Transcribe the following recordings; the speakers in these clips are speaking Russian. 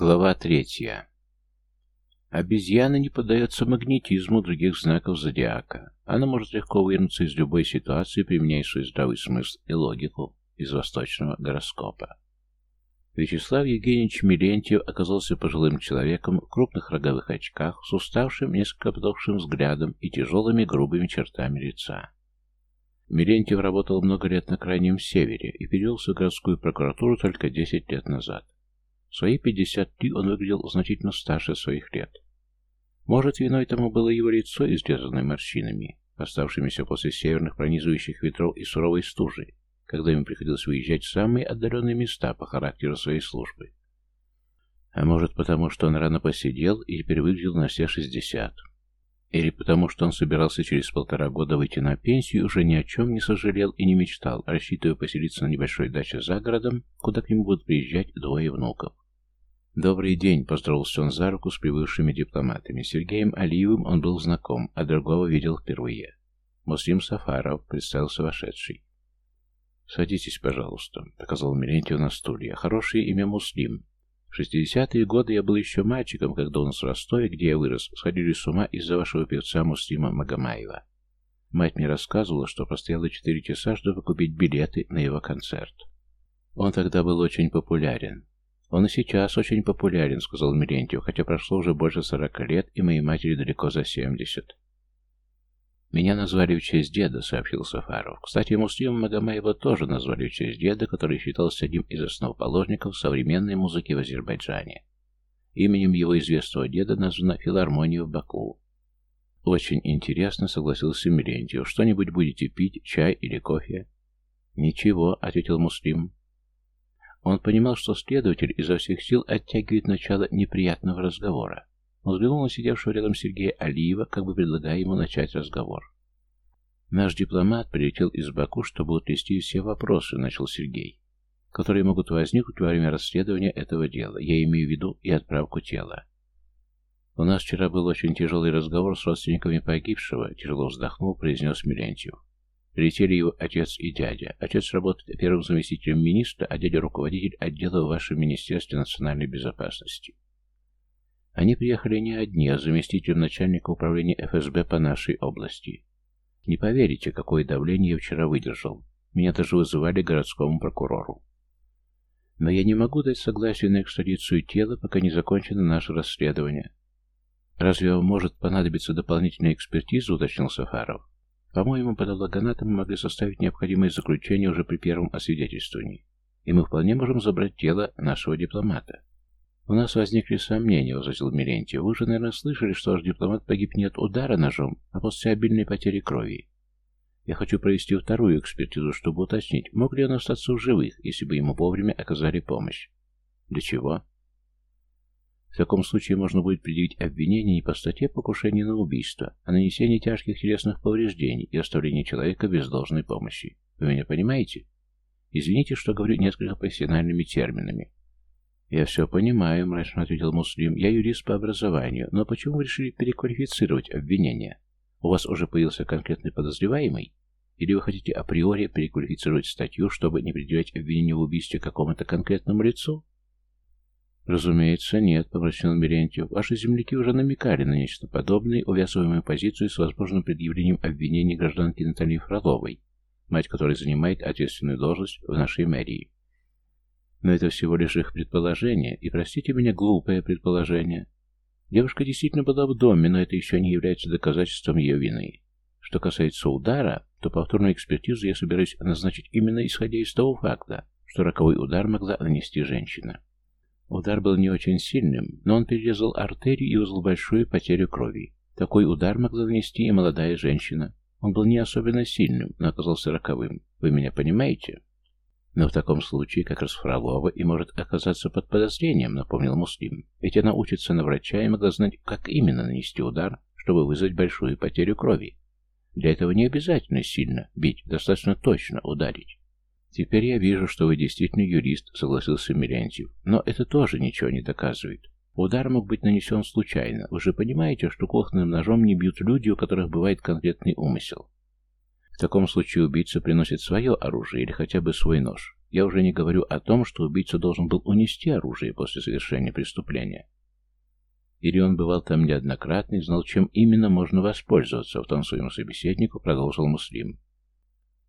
Глава третья. Обезьяна не поддается магнетизму других знаков зодиака. Она может легко вырнуться из любой ситуации, применяя свой здравый смысл и логику из восточного гороскопа. Вячеслав Евгеньевич Милентьев оказался пожилым человеком в крупных роговых очках, с уставшим, несколько подохшим взглядом и тяжелыми грубыми чертами лица. Милентьев работал много лет на Крайнем Севере и перевелся в городскую прокуратуру только 10 лет назад. В свои 53 он выглядел значительно старше своих лет. Может, виной тому было его лицо, изрезанное морщинами, оставшимися после северных пронизывающих ветров и суровой стужи, когда ему приходилось выезжать в самые отдаленные места по характеру своей службы. А может, потому что он рано посидел и теперь выглядел на все 60. Или потому что он собирался через полтора года выйти на пенсию уже ни о чем не сожалел и не мечтал, рассчитывая поселиться на небольшой даче за городом, куда к нему будут приезжать двое внуков. «Добрый день», — поздоровался он за руку с прибывшими дипломатами. Сергеем Алиевым он был знаком, а другого видел впервые. Муслим Сафаров представился вошедший. «Садитесь, пожалуйста», — показал Милентьев на стулья. «Хорошее имя Муслим. В шестидесятые годы я был еще мальчиком, когда у нас в Ростове, где я вырос, сходили с ума из-за вашего певца Муслима Магомаева. Мать мне рассказывала, что простояла четыре часа, чтобы купить билеты на его концерт. Он тогда был очень популярен. Он и сейчас очень популярен, сказал Милентьев, хотя прошло уже больше сорока лет, и моей матери далеко за семьдесят. «Меня назвали в честь деда», — сообщил Сафаров. Кстати, Муслима Магомаева тоже назвали в честь деда, который считался одним из основоположников современной музыки в Азербайджане. Именем его известного деда названа филармония в Баку. «Очень интересно», — согласился Милентьев. «Что-нибудь будете пить, чай или кофе?» «Ничего», — ответил Муслим. Он понимал, что следователь изо всех сил оттягивает начало неприятного разговора. Он взглянул на сидевшего рядом Сергея Алиева, как бы предлагая ему начать разговор. «Наш дипломат прилетел из Баку, чтобы утрясти все вопросы», — начал Сергей, «которые могут возникнуть во время расследования этого дела. Я имею в виду и отправку тела. У нас вчера был очень тяжелый разговор с родственниками погибшего», — тяжело вздохнул, произнес Милентьев. Прилетели его отец и дядя. Отец работает первым заместителем министра, а дядя руководитель отдела в вашем Министерстве национальной безопасности. Они приехали не одни, а заместителем начальника управления ФСБ по нашей области. Не поверите, какое давление я вчера выдержал. Меня даже вызывали городскому прокурору. Но я не могу дать согласие на экстрадицию тела, пока не закончено наше расследование. Разве вам может понадобиться дополнительная экспертиза, уточнил Сафаров. По-моему, патологоанатомы могли составить необходимые заключения уже при первом освидетельствовании, и мы вполне можем забрать тело нашего дипломата. «У нас возникли сомнения», — возразил Милентьев. «Вы же, наверное, слышали, что ваш дипломат погиб не от удара ножом, а после обильной потери крови. Я хочу провести вторую экспертизу, чтобы уточнить, мог ли он остаться в живых, если бы ему вовремя оказали помощь. Для чего?» В таком случае можно будет предъявить обвинение не по статье покушения на убийство, а нанесение тяжких телесных повреждений и оставление человека без должной помощи. Вы меня понимаете? Извините, что говорю несколько профессиональными терминами. «Я все понимаю», — мрачно ответил Муслим. «Я юрист по образованию. Но почему вы решили переквалифицировать обвинение? У вас уже появился конкретный подозреваемый? Или вы хотите априори переквалифицировать статью, чтобы не предъявлять обвинение в убийстве какому-то конкретному лицу?» «Разумеется, нет», — помрачнел Мерентьев. «Ваши земляки уже намекали на нечто подобное, увязывая мою позицию с возможным предъявлением обвинений гражданки Натальи Фроловой, мать которой занимает ответственную должность в нашей мэрии. Но это всего лишь их предположение, и, простите меня, глупое предположение. Девушка действительно была в доме, но это еще не является доказательством ее вины. Что касается удара, то повторную экспертизу я собираюсь назначить именно исходя из того факта, что роковой удар могла нанести женщина. Удар был не очень сильным, но он перерезал артерию и вызвал большую потерю крови. Такой удар могла нанести и молодая женщина. Он был не особенно сильным, но оказался роковым. Вы меня понимаете? Но в таком случае как раз Фролова и может оказаться под подозрением, напомнил Муслим. Ведь она учится на врача и могла знать, как именно нанести удар, чтобы вызвать большую потерю крови. Для этого не обязательно сильно бить, достаточно точно ударить. Теперь я вижу, что вы действительно юрист, согласился Милентьев. Но это тоже ничего не доказывает. Удар мог быть нанесен случайно. Вы же понимаете, что кухонным ножом не бьют люди, у которых бывает конкретный умысел. В таком случае убийца приносит свое оружие или хотя бы свой нож. Я уже не говорю о том, что убийца должен был унести оружие после совершения преступления. Или он бывал там неоднократно и знал, чем именно можно воспользоваться, в том своему собеседнику продолжил Муслим.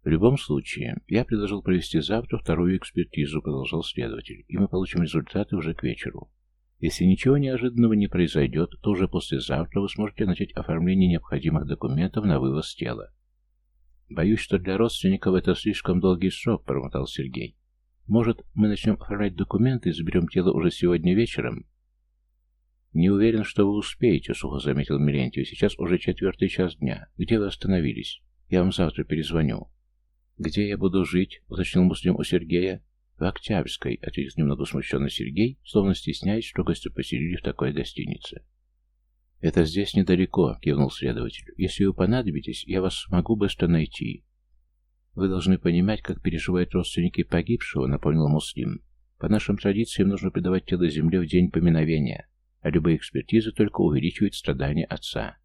В любом случае, я предложил провести завтра вторую экспертизу, продолжал следователь, и мы получим результаты уже к вечеру. Если ничего неожиданного не произойдет, то уже послезавтра вы сможете начать оформление необходимых документов на вывоз тела. Боюсь, что для родственников это слишком долгий срок, промотал Сергей. Может, мы начнем оформлять документы и заберем тело уже сегодня вечером? Не уверен, что вы успеете, сухо заметил Милентьев. Сейчас уже четвертый час дня. Где вы остановились? Я вам завтра перезвоню. «Где я буду жить?» — уточнил Муслим у Сергея. «В Октябрьской», — ответил немного смущенный Сергей, словно стесняясь, что гости поселили в такой гостинице. «Это здесь недалеко», — кивнул следователь. «Если вы понадобитесь, я вас смогу быстро найти». «Вы должны понимать, как переживают родственники погибшего», — напомнил Муслим. «По нашим традициям нужно предавать тело земле в день поминовения, а любые экспертизы только увеличивают страдания отца».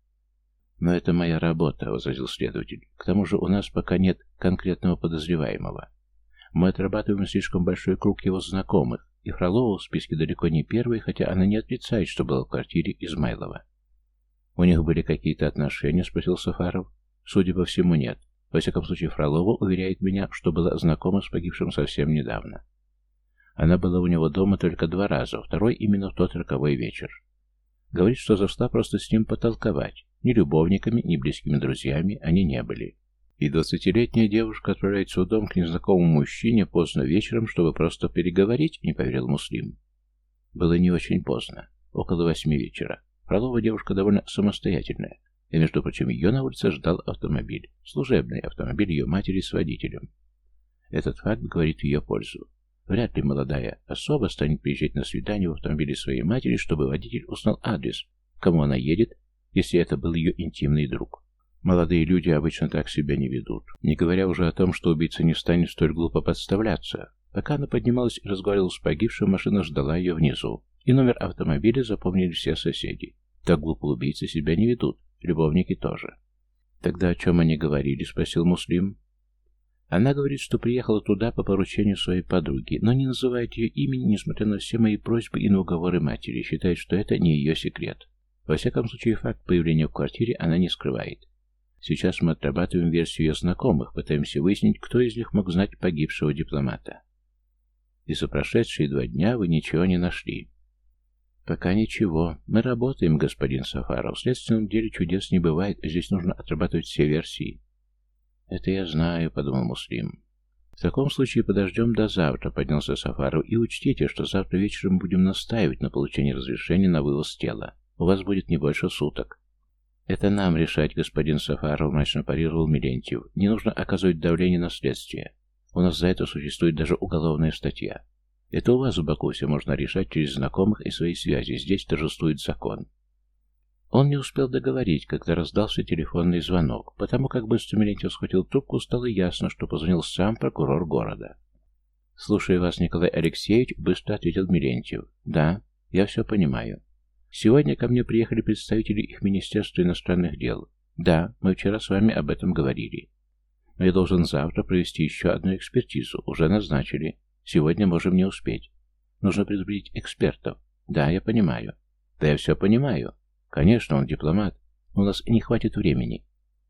«Но это моя работа», — возразил следователь. «К тому же у нас пока нет конкретного подозреваемого. Мы отрабатываем слишком большой круг его знакомых, и Фролова в списке далеко не первой, хотя она не отрицает, что была в квартире Измайлова». «У них были какие-то отношения?» — спросил Сафаров. «Судя по всему, нет. Во всяком случае, Фролова уверяет меня, что была знакома с погибшим совсем недавно. Она была у него дома только два раза, второй именно в тот роковой вечер. Говорит, что зашла просто с ним потолковать. Ни любовниками, ни близкими друзьями они не были. И двадцатилетняя девушка отправляется в дом к незнакомому мужчине поздно вечером, чтобы просто переговорить, не поверил Муслим. Было не очень поздно, около восьми вечера. Фролова девушка довольно самостоятельная, и, между прочим, ее на улице ждал автомобиль, служебный автомобиль ее матери с водителем. Этот факт говорит в ее пользу. Вряд ли молодая особа станет приезжать на свидание в автомобиле своей матери, чтобы водитель узнал адрес, кому она едет, если это был ее интимный друг. Молодые люди обычно так себя не ведут, не говоря уже о том, что убийца не станет столь глупо подставляться. Пока она поднималась и разговаривала с погибшим, машина ждала ее внизу, и номер автомобиля запомнили все соседи. Так глупо убийцы себя не ведут, любовники тоже. «Тогда о чем они говорили?» — спросил Муслим. Она говорит, что приехала туда по поручению своей подруги, но не называет ее имени, несмотря на все мои просьбы и на уговоры матери, считает, что это не ее секрет. Во всяком случае, факт появления в квартире она не скрывает. Сейчас мы отрабатываем версию ее знакомых, пытаемся выяснить, кто из них мог знать погибшего дипломата. И за прошедшие два дня вы ничего не нашли. Пока ничего. Мы работаем, господин Сафаров. В следственном деле чудес не бывает, здесь нужно отрабатывать все версии. «Это я знаю», — подумал Муслим. «В таком случае подождем до завтра», — поднялся Сафаров, «и учтите, что завтра вечером будем настаивать на получении разрешения на вывоз тела. У вас будет не больше суток». «Это нам решать, господин Сафаров», — мрачно парировал Милентьев. «Не нужно оказывать давление на следствие. У нас за это существует даже уголовная статья. Это у вас в Баку все можно решать через знакомых и свои связи. Здесь торжествует закон». Он не успел договорить, когда раздался телефонный звонок. Потому как быстро Милентьев схватил трубку, стало ясно, что позвонил сам прокурор города. «Слушаю вас, Николай Алексеевич», — быстро ответил Милентьев. «Да, я все понимаю. Сегодня ко мне приехали представители их Министерства иностранных дел. Да, мы вчера с вами об этом говорили. Но я должен завтра провести еще одну экспертизу. Уже назначили. Сегодня можем не успеть. Нужно предупредить экспертов. Да, я понимаю. Да, я все понимаю. Конечно, он дипломат. Но у нас не хватит времени.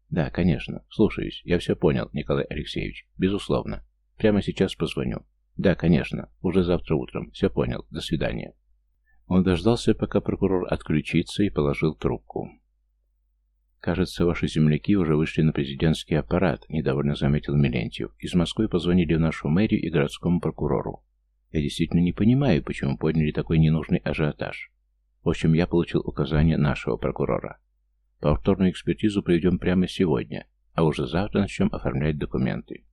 Да, конечно. Слушаюсь. Я все понял, Николай Алексеевич. Безусловно. Прямо сейчас позвоню. Да, конечно. Уже завтра утром. Все понял. До свидания. Он дождался, пока прокурор отключится, и положил трубку. «Кажется, ваши земляки уже вышли на президентский аппарат», — недовольно заметил Милентьев. «Из Москвы позвонили в нашу мэрию и городскому прокурору. Я действительно не понимаю, почему подняли такой ненужный ажиотаж. В общем, я получил указание нашего прокурора. Повторную экспертизу проведем прямо сегодня, а уже завтра начнем оформлять документы.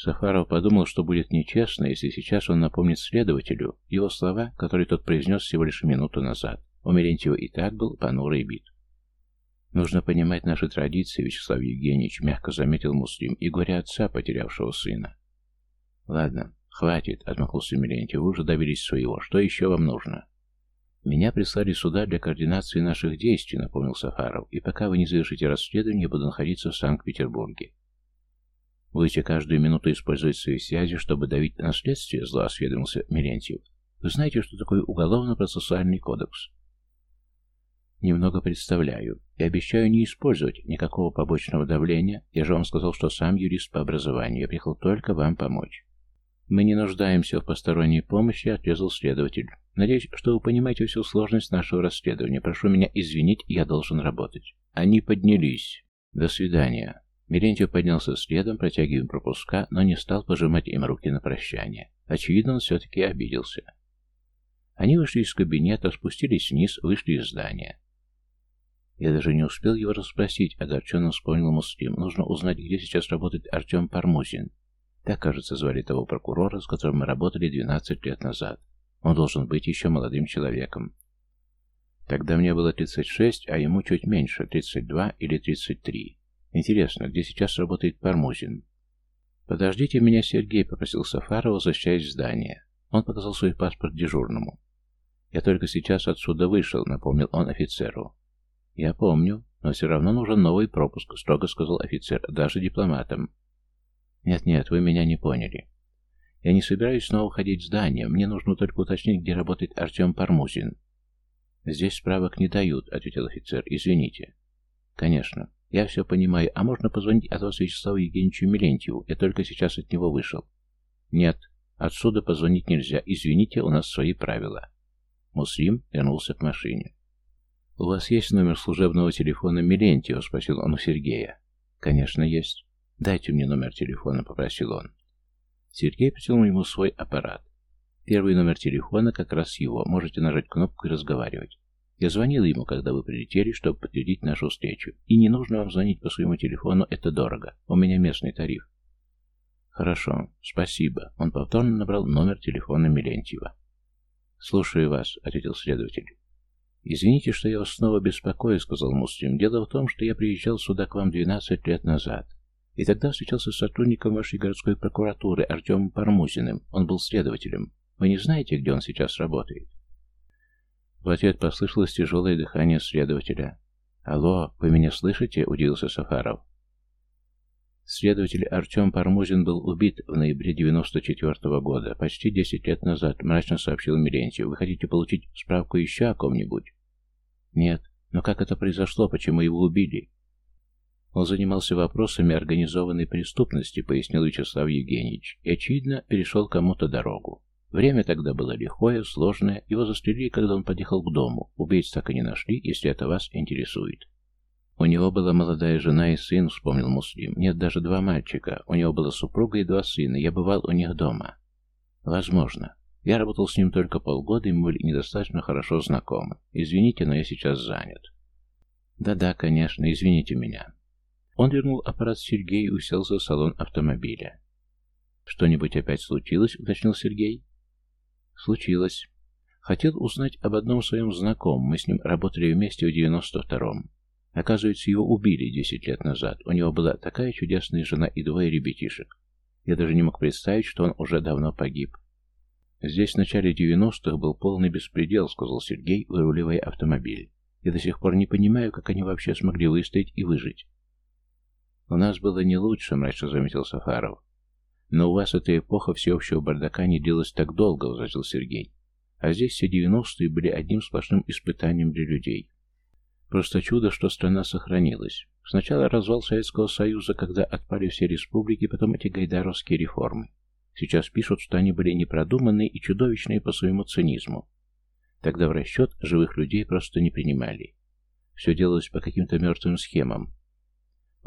Сафаров подумал, что будет нечестно, если сейчас он напомнит следователю его слова, которые тот произнес всего лишь минуту назад. У Мерентьева и так был понурый бит. «Нужно понимать наши традиции, Вячеслав Евгеньевич», — мягко заметил Муслим, и горе отца, потерявшего сына. «Ладно, хватит», — отмахнулся Мерентьев, — «вы уже добились своего. Что еще вам нужно?» «Меня прислали сюда для координации наших действий», — напомнил Сафаров, «и пока вы не завершите расследование, буду находиться в Санкт-Петербурге». Будете каждую минуту использовать свои связи, чтобы давить на следствие, зло осведомился Милентьев. Вы знаете, что такое уголовно-процессуальный кодекс? Немного представляю. И обещаю не использовать никакого побочного давления. Я же вам сказал, что сам юрист по образованию. Я приехал только вам помочь. Мы не нуждаемся в посторонней помощи, отрезал следователь. Надеюсь, что вы понимаете всю сложность нашего расследования. Прошу меня извинить, я должен работать. Они поднялись. До свидания. Мерентьев поднялся следом, протягивая пропуска, но не стал пожимать им руки на прощание. Очевидно, он все-таки обиделся. Они вышли из кабинета, спустились вниз, вышли из здания. Я даже не успел его расспросить, огорченно вспомнил Муслим. Нужно узнать, где сейчас работает Артем Пармузин. Так, кажется, звали того прокурора, с которым мы работали 12 лет назад. Он должен быть еще молодым человеком. Тогда мне было 36, а ему чуть меньше, 32 или 33. Интересно, где сейчас работает Пармузин? «Подождите меня, Сергей», — попросил Сафаров, возвращаясь в здание. Он показал свой паспорт дежурному. «Я только сейчас отсюда вышел», — напомнил он офицеру. «Я помню, но все равно нужен новый пропуск», — строго сказал офицер, — «даже дипломатам». «Нет-нет, вы меня не поняли. Я не собираюсь снова уходить в здание, мне нужно только уточнить, где работает Артем Пармузин». «Здесь справок не дают», — ответил офицер, — «извините». «Конечно. Я все понимаю. А можно позвонить от вас Вячеславу Евгеньевичу Милентьеву? Я только сейчас от него вышел». «Нет, отсюда позвонить нельзя. Извините, у нас свои правила». Муслим вернулся к машине. «У вас есть номер служебного телефона Милентьева?» — спросил он у Сергея. «Конечно, есть. Дайте мне номер телефона», — попросил он. Сергей протянул ему свой аппарат. Первый номер телефона как раз его. Можете нажать кнопку и разговаривать. Я звонил ему, когда вы прилетели, чтобы подтвердить нашу встречу. И не нужно вам звонить по своему телефону, это дорого. У меня местный тариф. Хорошо, спасибо. Он повторно набрал номер телефона Милентьева. «Слушаю вас», — ответил следователь. «Извините, что я вас снова беспокою», — сказал Муслим. «Дело в том, что я приезжал сюда к вам 12 лет назад. И тогда встречался с сотрудником вашей городской прокуратуры Артемом Пармузиным. Он был следователем. Вы не знаете, где он сейчас работает?» В ответ послышалось тяжелое дыхание следователя. «Алло, вы меня слышите?» — удивился Сафаров. Следователь Артем Пармузин был убит в ноябре 94 -го года, почти 10 лет назад, мрачно сообщил Милентьев. Вы хотите получить справку еще о ком-нибудь? Нет. Но как это произошло? Почему его убили? Он занимался вопросами организованной преступности, пояснил Вячеслав Евгеньевич, и, очевидно, перешел кому-то дорогу. Время тогда было лихое, сложное, его застрелили, когда он подъехал к дому. Убийц так и не нашли, если это вас интересует. У него была молодая жена и сын, вспомнил Муслим. Нет, даже два мальчика. У него была супруга и два сына. Я бывал у них дома. Возможно. Я работал с ним только полгода, и мы были недостаточно хорошо знакомы. Извините, но я сейчас занят. Да-да, конечно, извините меня. Он вернул аппарат Сергею и уселся в салон автомобиля. «Что-нибудь опять случилось?» — уточнил Сергей. «Случилось. Хотел узнать об одном своем знакомом. Мы с ним работали вместе в девяносто втором. Оказывается, его убили десять лет назад. У него была такая чудесная жена и двое ребятишек. Я даже не мог представить, что он уже давно погиб. Здесь в начале девяностых был полный беспредел, сказал Сергей, выруливая автомобиль. Я до сих пор не понимаю, как они вообще смогли выстоять и выжить. У нас было не лучше, мрачно заметил Сафаров. Но у вас эта эпоха всеобщего бардака не длилась так долго, возразил Сергей. А здесь все девяностые были одним сплошным испытанием для людей. Просто чудо, что страна сохранилась. Сначала развал Советского Союза, когда отпали все республики, потом эти гайдаровские реформы. Сейчас пишут, что они были непродуманные и чудовищные по своему цинизму. Тогда в расчет живых людей просто не принимали. Все делалось по каким-то мертвым схемам.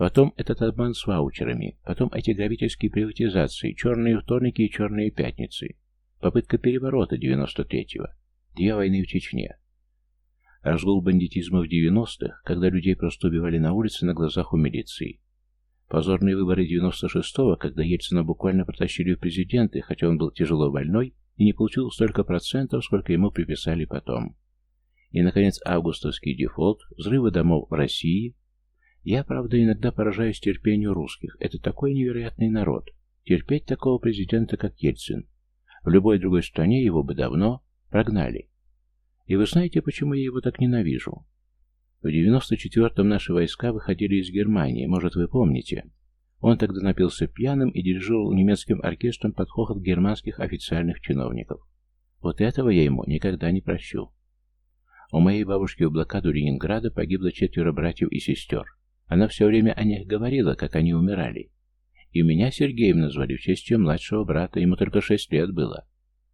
Потом этот обман с ваучерами, потом эти грабительские приватизации, черные вторники и черные пятницы, попытка переворота 93-го, две войны в Чечне, Разгул бандитизма в 90-х, когда людей просто убивали на улице на глазах у милиции. Позорные выборы 96-го, когда Ельцина буквально протащили в президенты, хотя он был тяжело больной и не получил столько процентов, сколько ему приписали потом. И, наконец, августовский дефолт, взрывы домов в России. Я, правда, иногда поражаюсь терпению русских. Это такой невероятный народ. Терпеть такого президента, как Ельцин. В любой другой стране его бы давно прогнали. И вы знаете, почему я его так ненавижу? В 94-м наши войска выходили из Германии, может, вы помните? Он тогда напился пьяным и дирижировал немецким оркестром под хохот германских официальных чиновников. Вот этого я ему никогда не прощу. У моей бабушки в блокаду Ленинграда погибло четверо братьев и сестер. Она все время о них говорила, как они умирали. И меня Сергеем назвали в честь младшего брата, ему только шесть лет было.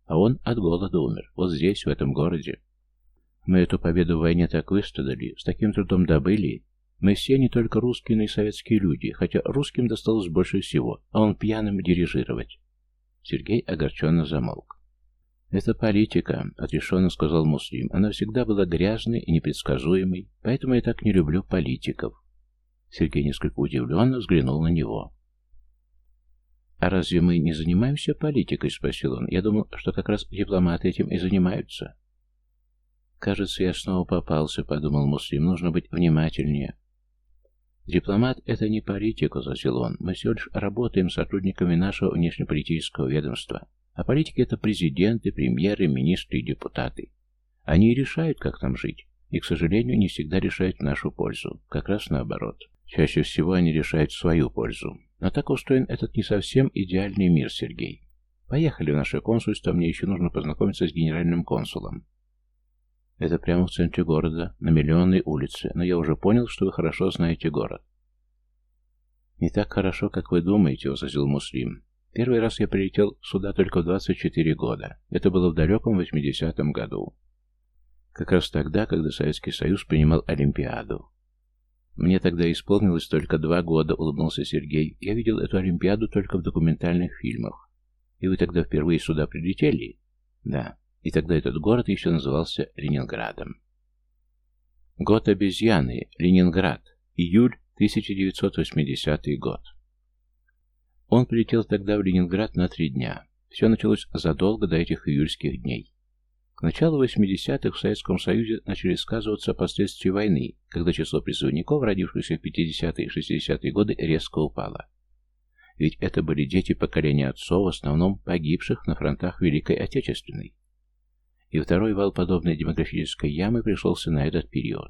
А он от голода умер, вот здесь, в этом городе. Мы эту победу в войне так выстрадали, с таким трудом добыли, мы все не только русские, но и советские люди, хотя русским досталось больше всего, а он пьяным дирижировать. Сергей огорченно замолк. «Это политика», — отрешенно сказал Муслим. «Она всегда была грязной и непредсказуемой, поэтому я так не люблю политиков». Сергей несколько удивленно взглянул на него. «А разве мы не занимаемся политикой?» — спросил он. «Я думал, что как раз дипломаты этим и занимаются». «Кажется, я снова попался», — подумал Муслим. «Нужно быть внимательнее». «Дипломат — это не политик», — возразил он. «Мы всего лишь работаем сотрудниками нашего внешнеполитического ведомства. А политики — это президенты, премьеры, министры и депутаты. Они решают, как там жить. И, к сожалению, не всегда решают в нашу пользу. Как раз наоборот. Чаще всего они решают в свою пользу. Но так устроен этот не совсем идеальный мир, Сергей. Поехали в наше консульство, мне еще нужно познакомиться с генеральным консулом. Это прямо в центре города, на миллионной улице, но я уже понял, что вы хорошо знаете город. Не так хорошо, как вы думаете, возразил Муслим. Первый раз я прилетел сюда только в 24 года. Это было в далеком 80-м году. Как раз тогда, когда Советский Союз принимал Олимпиаду. Мне тогда исполнилось только два года, улыбнулся Сергей. Я видел эту Олимпиаду только в документальных фильмах. И вы тогда впервые сюда прилетели? Да. И тогда этот город еще назывался Ленинградом. Год обезьяны. Ленинград. Июль 1980 год. Он прилетел тогда в Ленинград на три дня. Все началось задолго до этих июльских дней. К началу 80-х в Советском Союзе начали сказываться последствия войны, когда число призывников, родившихся в 50-е и 60-е годы, резко упало. Ведь это были дети поколения отцов, в основном погибших на фронтах Великой Отечественной. И второй вал подобной демографической ямы пришелся на этот период.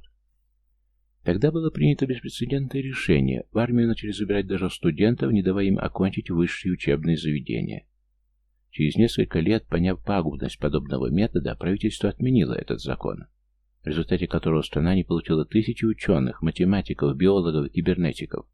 Тогда было принято беспрецедентное решение. В армию начали забирать даже студентов, не давая им окончить высшие учебные заведения. Через несколько лет, поняв пагубность подобного метода, правительство отменило этот закон, в результате которого страна не получила тысячи ученых, математиков, биологов, кибернетиков,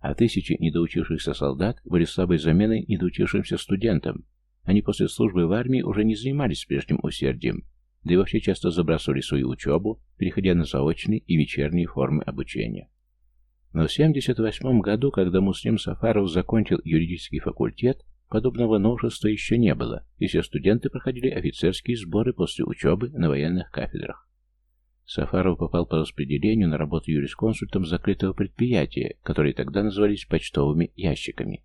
а тысячи недоучившихся солдат были слабой заменой недоучившимся студентам. Они после службы в армии уже не занимались прежним усердием, да и вообще часто забрасывали свою учебу, переходя на заочные и вечерние формы обучения. Но в 1978 году, когда Муслим Сафаров закончил юридический факультет, Подобного новшества еще не было, и все студенты проходили офицерские сборы после учебы на военных кафедрах. Сафаров попал по распределению на работу юрисконсультом закрытого предприятия, которые тогда назывались почтовыми ящиками.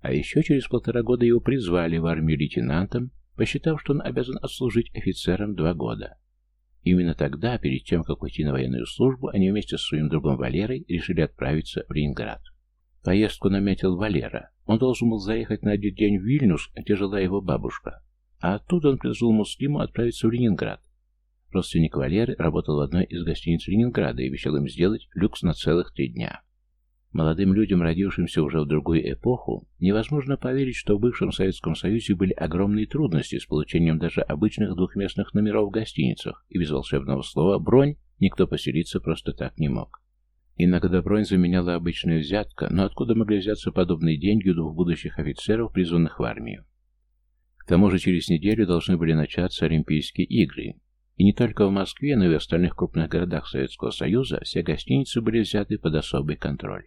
А еще через полтора года его призвали в армию лейтенантом, посчитав, что он обязан отслужить офицером два года. Именно тогда, перед тем, как уйти на военную службу, они вместе с своим другом Валерой решили отправиться в Ленинград. Поездку наметил Валера. Он должен был заехать на один день в Вильнюс, где жила его бабушка. А оттуда он предложил Муслиму отправиться в Ленинград. Родственник Валеры работал в одной из гостиниц Ленинграда и обещал им сделать люкс на целых три дня. Молодым людям, родившимся уже в другую эпоху, невозможно поверить, что в бывшем Советском Союзе были огромные трудности с получением даже обычных двухместных номеров в гостиницах, и без волшебного слова «бронь» никто поселиться просто так не мог. Иногда бронь заменяла обычную взятка, но откуда могли взяться подобные деньги у двух будущих офицеров, призванных в армию? К тому же через неделю должны были начаться Олимпийские игры. И не только в Москве, но и в остальных крупных городах Советского Союза все гостиницы были взяты под особый контроль.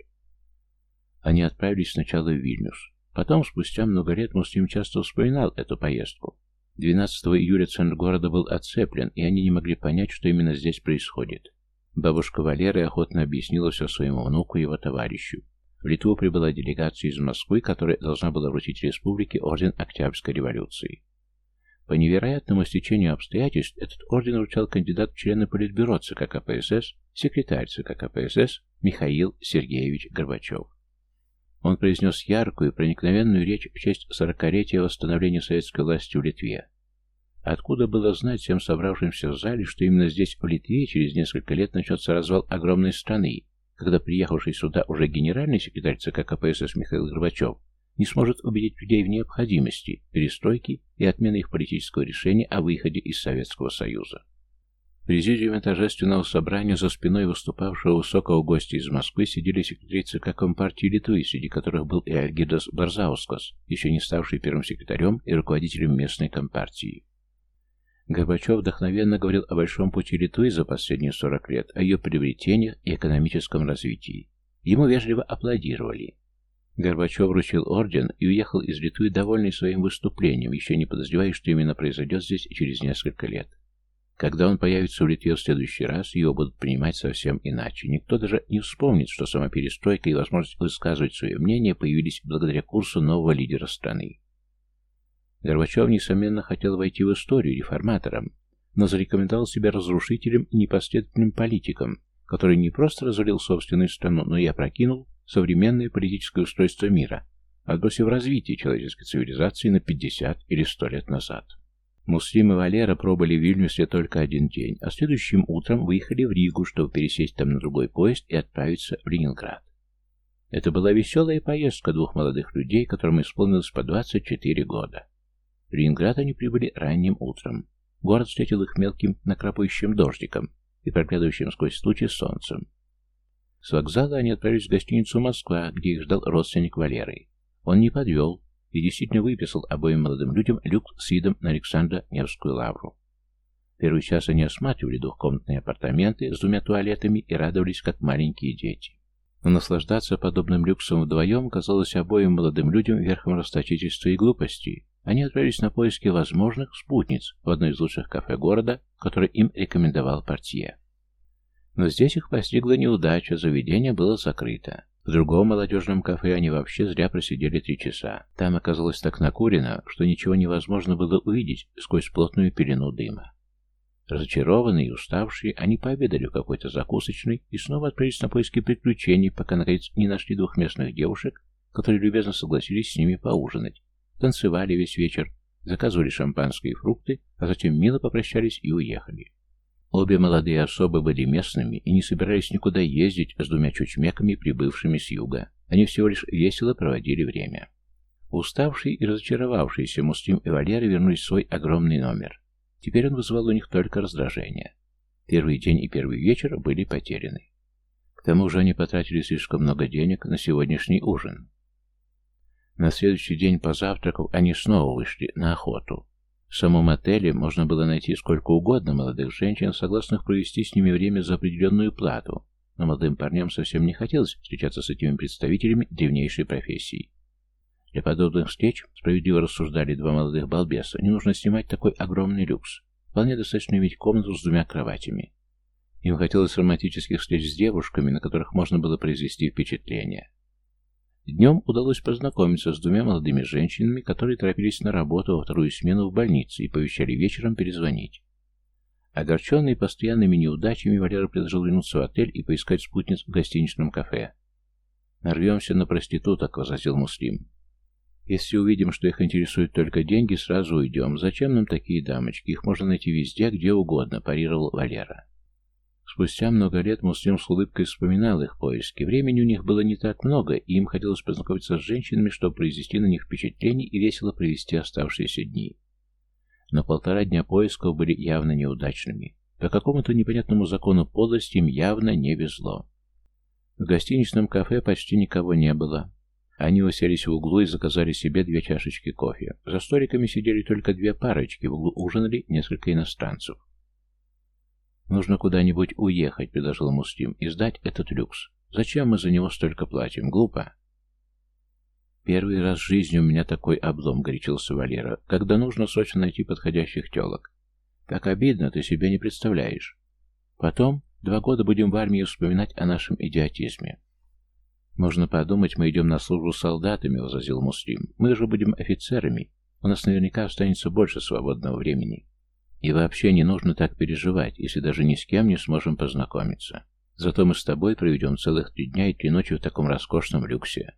Они отправились сначала в Вильнюс. Потом, спустя много лет, Муслим часто вспоминал эту поездку. 12 июля центр города был оцеплен, и они не могли понять, что именно здесь происходит. Бабушка Валеры охотно объяснила все своему внуку и его товарищу. В Литву прибыла делегация из Москвы, которая должна была вручить республике орден Октябрьской революции. По невероятному стечению обстоятельств этот орден вручал кандидат в члены Политбюро ЦК КПСС, секретарь ЦК КПСС Михаил Сергеевич Горбачев. Он произнес яркую, проникновенную речь в честь сорокалетия восстановления советской власти в Литве, Откуда было знать всем собравшимся в зале, что именно здесь, в Литве, через несколько лет начнется развал огромной страны, когда приехавший сюда уже генеральный секретарь ЦК КПСС Михаил Горбачев не сможет убедить людей в необходимости перестройки и отмены их политического решения о выходе из Советского Союза. В президиуме торжественного собрания за спиной выступавшего высокого гостя из Москвы сидели секретари ЦК Компартии Литвы, среди которых был и Альгидас Барзаускас, еще не ставший первым секретарем и руководителем местной компартии. Горбачев вдохновенно говорил о большом пути Литвы за последние 40 лет, о ее приобретениях и экономическом развитии. Ему вежливо аплодировали. Горбачев вручил орден и уехал из Литвы, довольный своим выступлением, еще не подозревая, что именно произойдет здесь через несколько лет. Когда он появится в Литве в следующий раз, его будут принимать совсем иначе. Никто даже не вспомнит, что сама перестройка и возможность высказывать свое мнение появились благодаря курсу нового лидера страны. Горбачев, несомненно, хотел войти в историю реформатором, но зарекомендовал себя разрушителем и непоследовательным политиком, который не просто разорил собственную страну, но и опрокинул современное политическое устройство мира, отбросив развитие человеческой цивилизации на 50 или 100 лет назад. Муслим и Валера пробыли в Вильнюсе только один день, а следующим утром выехали в Ригу, чтобы пересесть там на другой поезд и отправиться в Ленинград. Это была веселая поездка двух молодых людей, которым исполнилось по 24 года. В Ленинград они прибыли ранним утром. Город встретил их мелким накрапающим дождиком и проглядывающим сквозь тучи солнцем. С вокзала они отправились в гостиницу «Москва», где их ждал родственник Валеры. Он не подвел и действительно выписал обоим молодым людям люк с видом на Александра Невскую лавру. Первый час они осматривали двухкомнатные апартаменты с двумя туалетами и радовались, как маленькие дети. Но наслаждаться подобным люксом вдвоем казалось обоим молодым людям верхом расточительства и глупости. Они отправились на поиски возможных спутниц в одно из лучших кафе города, которое им рекомендовал портье. Но здесь их постигла неудача, заведение было закрыто. В другом молодежном кафе они вообще зря просидели три часа. Там оказалось так накурено, что ничего невозможно было увидеть сквозь плотную пелену дыма. Разочарованные и уставшие, они пообедали в какой-то закусочной и снова отправились на поиски приключений, пока, наконец, не нашли двух местных девушек, которые любезно согласились с ними поужинать. Танцевали весь вечер, заказывали шампанское и фрукты, а затем мило попрощались и уехали. Обе молодые особы были местными и не собирались никуда ездить с двумя чучмеками, прибывшими с юга. Они всего лишь весело проводили время. Уставший и разочаровавшийся Муслим и Валера вернулись в свой огромный номер. Теперь он вызывал у них только раздражение. Первый день и первый вечер были потеряны. К тому же они потратили слишком много денег на сегодняшний ужин. На следующий день позавтракав, они снова вышли на охоту. В самом отеле можно было найти сколько угодно молодых женщин, согласных провести с ними время за определенную плату, но молодым парням совсем не хотелось встречаться с этими представителями древнейшей профессии. Для подобных встреч, справедливо рассуждали два молодых балбеса, не нужно снимать такой огромный люкс. Вполне достаточно иметь комнату с двумя кроватями. Им хотелось романтических встреч с девушками, на которых можно было произвести впечатление. Днем удалось познакомиться с двумя молодыми женщинами, которые торопились на работу во вторую смену в больнице и пообещали вечером перезвонить. Огорченный постоянными неудачами, Валера предложил вернуться в отель и поискать спутниц в гостиничном кафе. «Нарвемся на проституток», — возразил Муслим. «Если увидим, что их интересуют только деньги, сразу уйдем. Зачем нам такие дамочки? Их можно найти везде, где угодно», — парировал Валера. Спустя много лет Муслим с улыбкой вспоминал их поиски. Времени у них было не так много, и им хотелось познакомиться с женщинами, чтобы произвести на них впечатление и весело провести оставшиеся дни. Но полтора дня поисков были явно неудачными. По какому-то непонятному закону подлости им явно не везло. В гостиничном кафе почти никого не было. Они уселись в углу и заказали себе две чашечки кофе. За столиками сидели только две парочки, в углу ужинали несколько иностранцев. «Нужно куда-нибудь уехать», — предложил Муслим, — «и сдать этот люкс. Зачем мы за него столько платим? Глупо». «Первый раз в жизни у меня такой облом», — горячился Валера, — «когда нужно срочно найти подходящих телок. Как обидно, ты себе не представляешь. Потом два года будем в армии вспоминать о нашем идиотизме». «Можно подумать, мы идем на службу солдатами», — возразил Муслим. «Мы же будем офицерами. У нас наверняка останется больше свободного времени». И вообще не нужно так переживать, если даже ни с кем не сможем познакомиться. Зато мы с тобой проведем целых три дня и три ночи в таком роскошном люксе.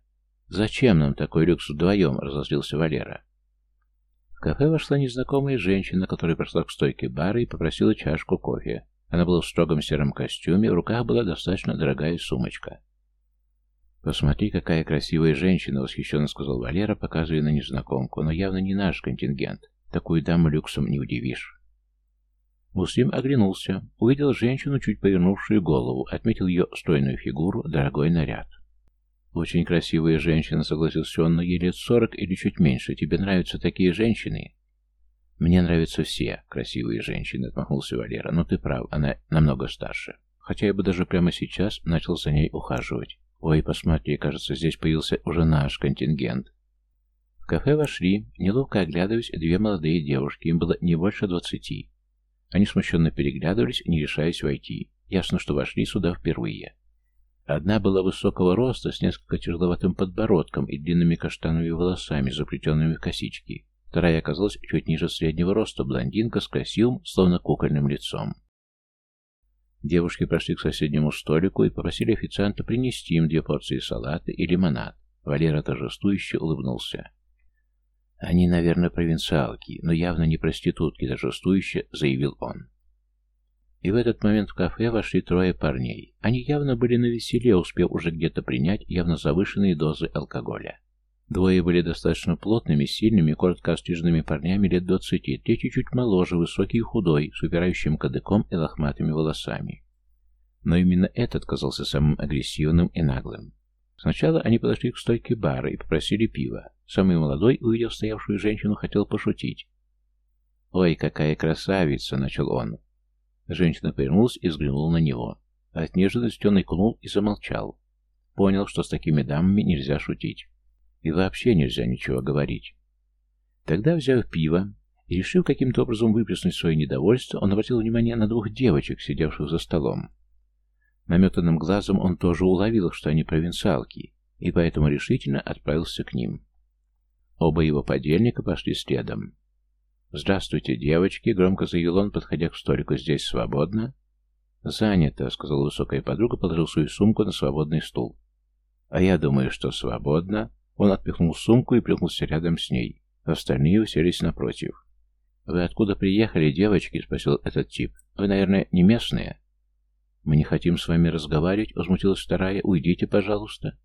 Зачем нам такой люкс вдвоем, разозлился Валера. В кафе вошла незнакомая женщина, которая прошла к стойке бара и попросила чашку кофе. Она была в строгом сером костюме, в руках была достаточно дорогая сумочка. «Посмотри, какая красивая женщина!» — восхищенно сказал Валера, показывая на незнакомку. «Но явно не наш контингент. Такую даму люксом не удивишь». Муслим оглянулся, увидел женщину, чуть повернувшую голову, отметил ее стройную фигуру, дорогой наряд. «Очень красивая женщина», — согласился он, — «но ей лет сорок или чуть меньше. Тебе нравятся такие женщины?» «Мне нравятся все красивые женщины», — отмахнулся Валера. «Но ты прав, она намного старше. Хотя я бы даже прямо сейчас начал за ней ухаживать. Ой, посмотри, кажется, здесь появился уже наш контингент». В кафе вошли, неловко оглядываясь, две молодые девушки. Им было не больше двадцати. Они смущенно переглядывались, не решаясь войти. Ясно, что вошли сюда впервые. Одна была высокого роста, с несколько тяжеловатым подбородком и длинными каштановыми волосами, заплетенными в косички. Вторая оказалась чуть ниже среднего роста, блондинка с красивым, словно кукольным лицом. Девушки прошли к соседнему столику и попросили официанта принести им две порции салата и лимонад. Валера торжествующе улыбнулся. «Они, наверное, провинциалки, но явно не проститутки», — торжествующе заявил он. И в этот момент в кафе вошли трое парней. Они явно были на веселе, успев уже где-то принять явно завышенные дозы алкоголя. Двое были достаточно плотными, сильными, коротко остриженными парнями лет двадцати, третий чуть моложе, высокий и худой, с упирающим кадыком и лохматыми волосами. Но именно этот казался самым агрессивным и наглым. Сначала они подошли к стойке бара и попросили пива. Самый молодой, увидев стоявшую женщину, хотел пошутить. «Ой, какая красавица!» — начал он. Женщина повернулась и взглянула на него. От неожиданности он икнул и замолчал. Понял, что с такими дамами нельзя шутить. И вообще нельзя ничего говорить. Тогда, взяв пиво и решив каким-то образом выплеснуть свое недовольство, он обратил внимание на двух девочек, сидевших за столом. Наметанным глазом он тоже уловил, что они провинциалки, и поэтому решительно отправился к ним. Оба его подельника пошли следом. «Здравствуйте, девочки!» — громко заявил он, подходя к столику. «Здесь свободно?» «Занято», — сказала высокая подруга, положил свою сумку на свободный стул. «А я думаю, что свободно». Он отпихнул сумку и плюхнулся рядом с ней. Остальные уселись напротив. «Вы откуда приехали, девочки?» — спросил этот тип. «Вы, наверное, не местные?» «Мы не хотим с вами разговаривать», — возмутилась вторая. «Уйдите, пожалуйста».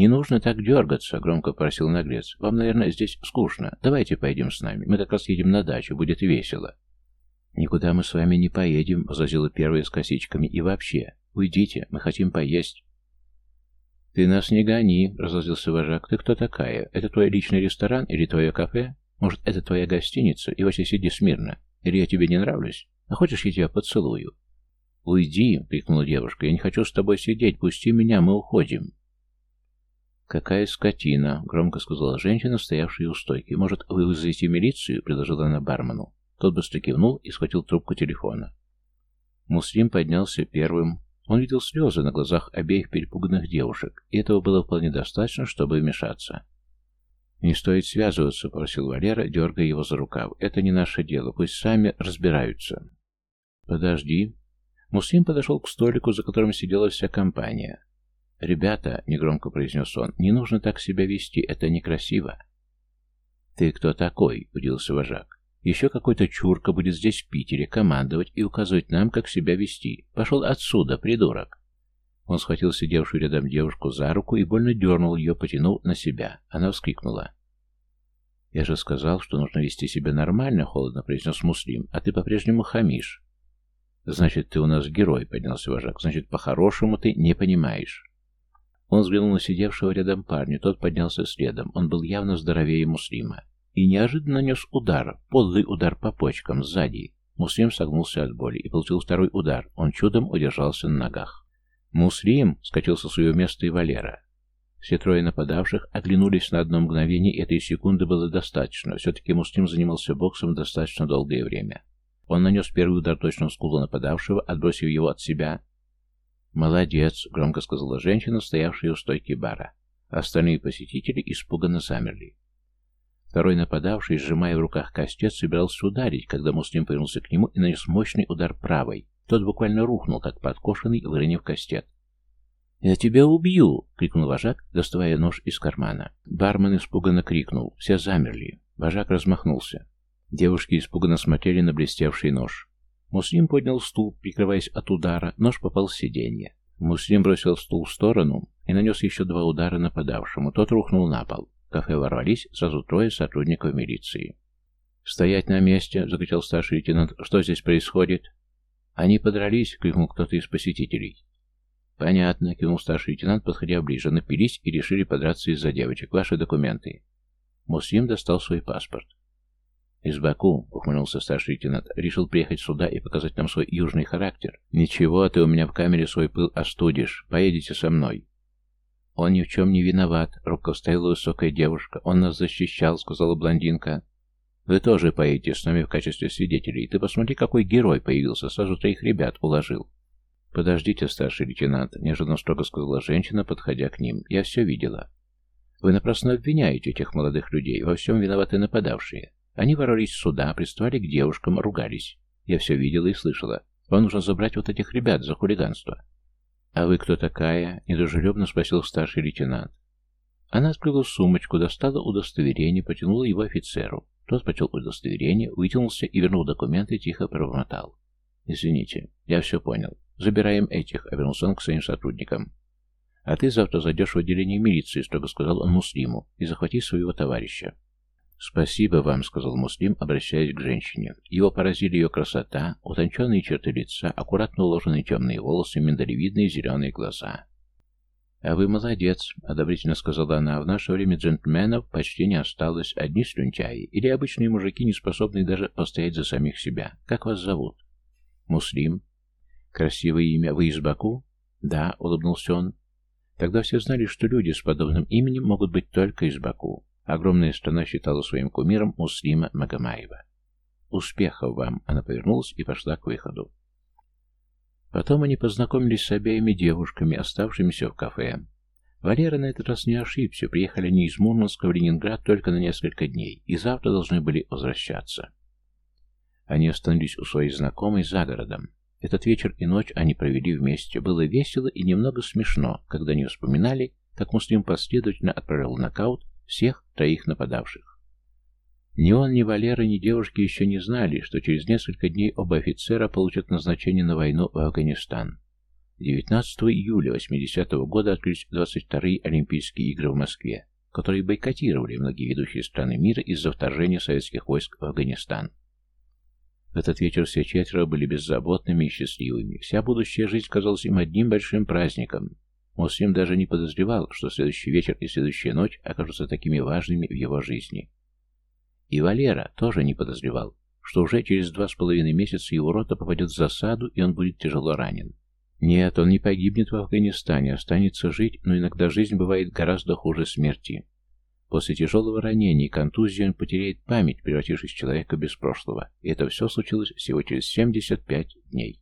«Не нужно так дергаться», — громко просил наглец. «Вам, наверное, здесь скучно. Давайте пойдем с нами. Мы как раз едем на дачу. Будет весело». «Никуда мы с вами не поедем», — возразила первая с косичками. «И вообще, уйдите, мы хотим поесть». «Ты нас не гони», — разозлился вожак. «Ты кто такая? Это твой личный ресторан или твое кафе? Может, это твоя гостиница? И вообще сиди смирно. Или я тебе не нравлюсь? А хочешь, я тебя поцелую?» «Уйди!» — крикнула девушка. «Я не хочу с тобой сидеть. Пусти меня, мы уходим». «Какая скотина!» — громко сказала женщина, стоявшая у стойки. «Может, вы вызовете милицию?» — предложила она бармену. Тот быстро кивнул и схватил трубку телефона. Муслим поднялся первым. Он видел слезы на глазах обеих перепуганных девушек, и этого было вполне достаточно, чтобы вмешаться. «Не стоит связываться», — просил Валера, дергая его за рукав. «Это не наше дело, пусть сами разбираются». «Подожди». Муслим подошел к столику, за которым сидела вся компания. «Ребята», — негромко произнес он, — «не нужно так себя вести, это некрасиво». «Ты кто такой?» — удивился вожак. «Еще какой-то чурка будет здесь в Питере командовать и указывать нам, как себя вести. Пошел отсюда, придурок!» Он схватил сидевшую рядом девушку за руку и больно дернул ее, потянул на себя. Она вскрикнула. «Я же сказал, что нужно вести себя нормально», — холодно произнес Муслим, — «а ты по-прежнему хамишь». «Значит, ты у нас герой», — поднялся вожак. «Значит, по-хорошему ты не понимаешь». Он взглянул на сидевшего рядом парня, тот поднялся следом. Он был явно здоровее Муслима. И неожиданно нанес удар, подлый удар по почкам, сзади. Муслим согнулся от боли и получил второй удар. Он чудом удержался на ногах. «Муслим!» — скачал со своего места и Валера. Все трое нападавших оглянулись на одно мгновение, и этой секунды было достаточно. Все-таки Муслим занимался боксом достаточно долгое время. Он нанес первый удар точно в скулу нападавшего, отбросив его от себя, «Молодец», — громко сказала женщина, стоявшая у стойки бара. Остальные посетители испуганно замерли. Второй нападавший, сжимая в руках кастет, собирался ударить, когда Муслим повернулся к нему и нанес мощный удар правой. Тот буквально рухнул, как подкошенный, выронив кастет. «Я тебя убью!» — крикнул вожак, доставая нож из кармана. Бармен испуганно крикнул. Все замерли. Вожак размахнулся. Девушки испуганно смотрели на блестевший нож. Муслим поднял стул, прикрываясь от удара, нож попал в сиденье. Муслим бросил стул в сторону и нанес еще два удара нападавшему. Тот рухнул на пол. В кафе ворвались сразу трое сотрудников милиции. «Стоять на месте!» — закричал старший лейтенант. «Что здесь происходит?» «Они подрались!» — крикнул кто-то из посетителей. «Понятно», — кивнул старший лейтенант, подходя ближе. «Напились и решили подраться из-за девочек. Ваши документы». Муслим достал свой паспорт. «Из Баку», — ухмыльнулся старший лейтенант, — «решил приехать сюда и показать нам свой южный характер. Ничего, ты у меня в камере свой пыл остудишь. Поедете со мной». «Он ни в чем не виноват», — робко вставила высокая девушка. «Он нас защищал», — сказала блондинка. «Вы тоже поедете с нами в качестве свидетелей. Ты посмотри, какой герой появился, сразу троих ребят уложил». «Подождите, старший лейтенант», — неожиданно строго сказала женщина, подходя к ним. «Я все видела. Вы напрасно обвиняете этих молодых людей. Во всем виноваты нападавшие. Они ворвались сюда, приставали к девушкам, ругались. Я все видела и слышала. Вам нужно забрать вот этих ребят за хулиганство. «А вы кто такая?» — недружелюбно спросил старший лейтенант. Она открыла сумочку, достала удостоверение, потянула его офицеру. Тот почел удостоверение, вытянулся и вернул документы, тихо пробормотал. «Извините, я все понял. Забираем этих», — обернулся он к своим сотрудникам. «А ты завтра зайдешь в отделение милиции», — строго сказал он Муслиму, — «и захвати своего товарища». «Спасибо вам», — сказал Муслим, обращаясь к женщине. Его поразили ее красота, утонченные черты лица, аккуратно уложенные темные волосы, миндалевидные зеленые глаза. «А вы молодец», — одобрительно сказала она. «В наше время джентльменов почти не осталось. Одни слюнтяи или обычные мужики, не способные даже постоять за самих себя. Как вас зовут?» «Муслим». «Красивое имя. Вы из Баку?» «Да», — улыбнулся он. Тогда все знали, что люди с подобным именем могут быть только из Баку. Огромная страна считала своим кумиром Муслима Магомаева. «Успехов вам!» Она повернулась и пошла к выходу. Потом они познакомились с обеими девушками, оставшимися в кафе. Валера на этот раз не ошибся, приехали они из Мурманска в Ленинград только на несколько дней, и завтра должны были возвращаться. Они остановились у своей знакомой за городом. Этот вечер и ночь они провели вместе. Было весело и немного смешно, когда они вспоминали, как Муслим последовательно отправил нокаут всех троих нападавших. Ни он, ни Валера, ни девушки еще не знали, что через несколько дней оба офицера получат назначение на войну в Афганистан. 19 июля 80 -го года открылись 22-е Олимпийские игры в Москве, которые бойкотировали многие ведущие страны мира из-за вторжения советских войск в Афганистан. В этот вечер все четверо были беззаботными и счастливыми. Вся будущая жизнь казалась им одним большим праздником. Муслим даже не подозревал, что следующий вечер и следующая ночь окажутся такими важными в его жизни. И Валера тоже не подозревал, что уже через два с половиной месяца его рота попадет в засаду, и он будет тяжело ранен. Нет, он не погибнет в Афганистане, останется жить, но иногда жизнь бывает гораздо хуже смерти. После тяжелого ранения и контузии он потеряет память, превратившись в человека без прошлого, и это все случилось всего через 75 дней.